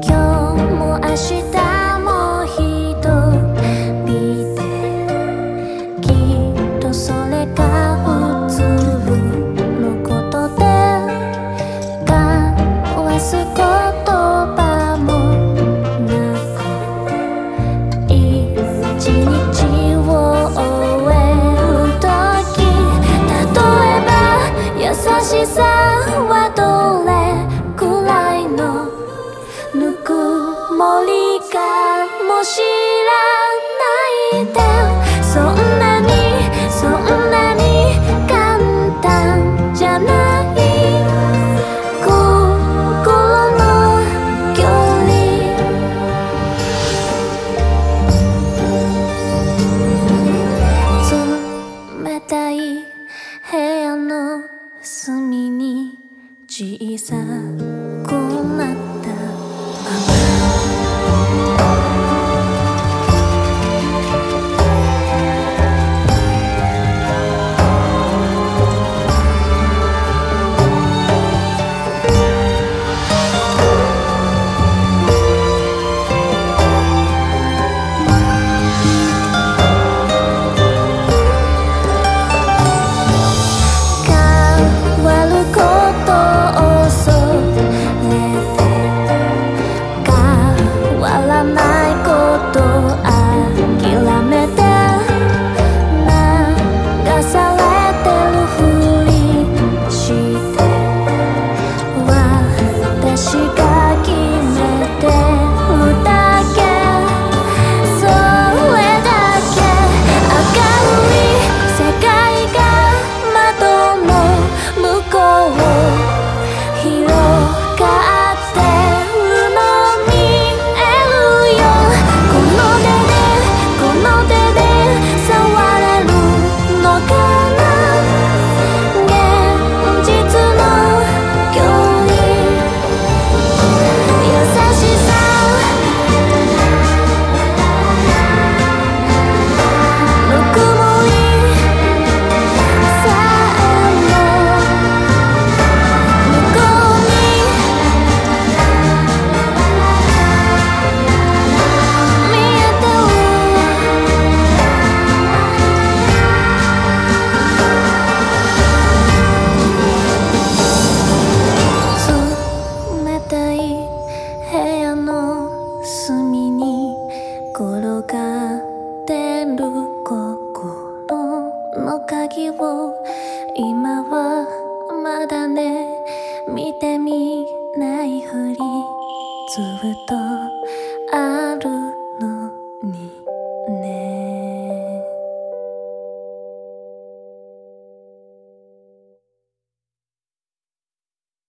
今日ぬくもりかもしらないでそんなにそんなに簡単じゃない心の距離冷たい部屋の隅に小さく鍵を。今はまだね。見てみないふり。ずっとある。